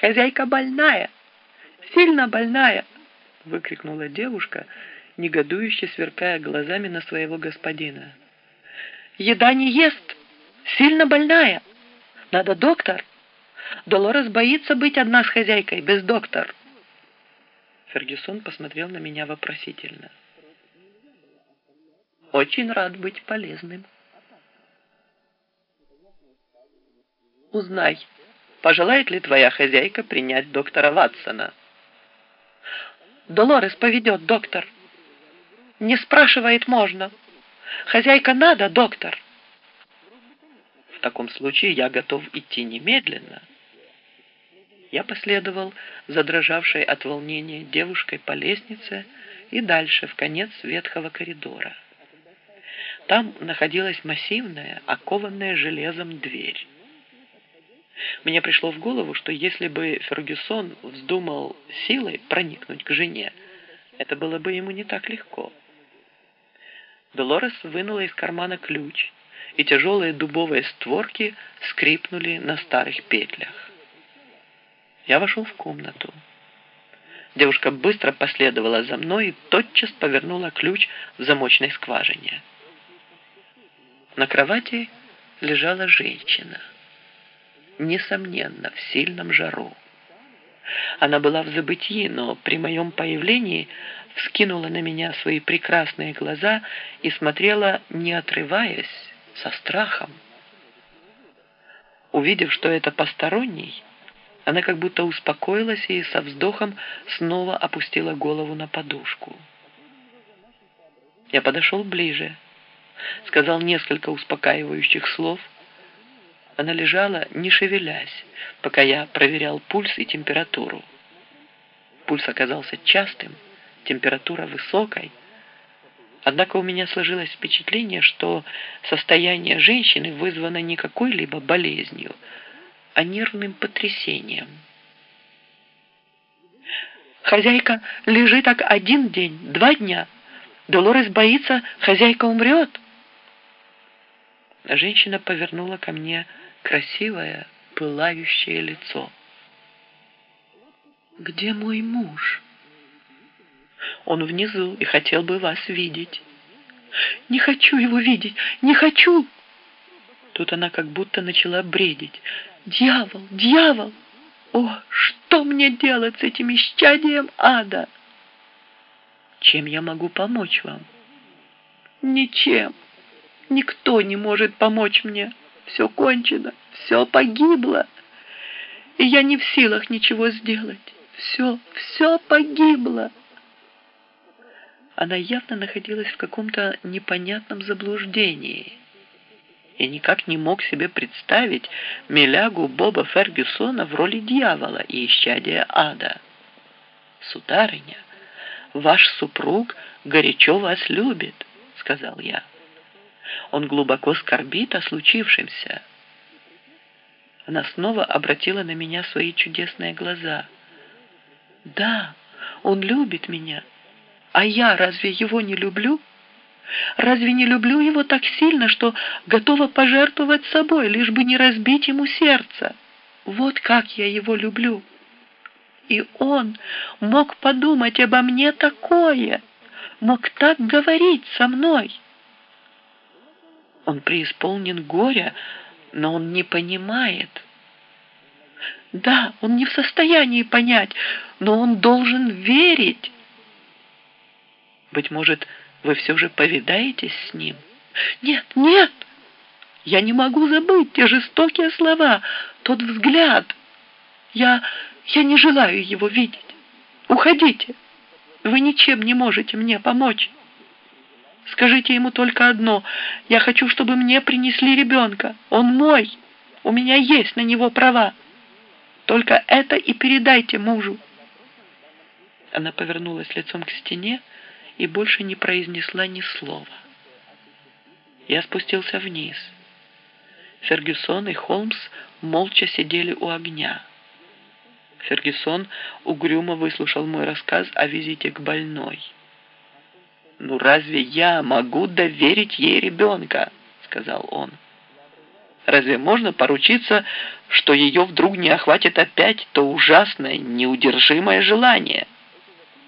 Хозяйка больная, сильно больная!» — выкрикнула девушка, негодующе сверкая глазами на своего господина. «Еда не ест, сильно больная! Надо доктор! Долорес боится быть одна с хозяйкой, без доктора!» Фергюсон посмотрел на меня вопросительно. «Очень рад быть полезным». «Узнай, пожелает ли твоя хозяйка принять доктора Ватсона?» «Долорес поведет, доктор». «Не спрашивает можно. Хозяйка надо, доктор». «В таком случае я готов идти немедленно». Я последовал задрожавшей от волнения девушкой по лестнице и дальше, в конец ветхого коридора. Там находилась массивная, окованная железом дверь. Мне пришло в голову, что если бы Фергюсон вздумал силой проникнуть к жене, это было бы ему не так легко. Долорес вынула из кармана ключ, и тяжелые дубовые створки скрипнули на старых петлях. Я вошел в комнату. Девушка быстро последовала за мной и тотчас повернула ключ в замочной скважине. На кровати лежала женщина. Несомненно, в сильном жару. Она была в забытии, но при моем появлении вскинула на меня свои прекрасные глаза и смотрела, не отрываясь, со страхом. Увидев, что это посторонний, она как будто успокоилась и со вздохом снова опустила голову на подушку. Я подошел ближе, сказал несколько успокаивающих слов. Она лежала, не шевелясь, пока я проверял пульс и температуру. Пульс оказался частым, температура высокой. Однако у меня сложилось впечатление, что состояние женщины вызвано не какой-либо болезнью, а нервным потрясением. Хозяйка лежит так один день, два дня. Долорес боится, хозяйка умрет. Женщина повернула ко мне красивое, пылающее лицо. «Где мой муж?» «Он внизу и хотел бы вас видеть». «Не хочу его видеть! Не хочу!» Тут она как будто начала бредить. Дьявол, дьявол! О, что мне делать с этим исчадием ада? Чем я могу помочь вам? Ничем. Никто не может помочь мне. Все кончено, все погибло. И я не в силах ничего сделать. Все, все погибло. Она явно находилась в каком-то непонятном заблуждении и никак не мог себе представить милягу Боба Фергюсона в роли дьявола и исчадия ада. «Сударыня, ваш супруг горячо вас любит», — сказал я. «Он глубоко скорбит о случившемся». Она снова обратила на меня свои чудесные глаза. «Да, он любит меня, а я разве его не люблю?» Разве не люблю его так сильно, что готова пожертвовать собой, лишь бы не разбить ему сердце? Вот как я его люблю. И он мог подумать обо мне такое, мог так говорить со мной. Он преисполнен горя, но он не понимает. Да, он не в состоянии понять, но он должен верить. Быть может, вы все же повидаетесь с ним? Нет, нет! Я не могу забыть те жестокие слова, тот взгляд. Я, я не желаю его видеть. Уходите. Вы ничем не можете мне помочь. Скажите ему только одно. Я хочу, чтобы мне принесли ребенка. Он мой. У меня есть на него права. Только это и передайте мужу. Она повернулась лицом к стене, и больше не произнесла ни слова. Я спустился вниз. Фергюсон и Холмс молча сидели у огня. Фергюсон угрюмо выслушал мой рассказ о визите к больной. «Ну разве я могу доверить ей ребенка?» — сказал он. Разве можно поручиться, что ее вдруг не охватит опять то ужасное, неудержимое желание –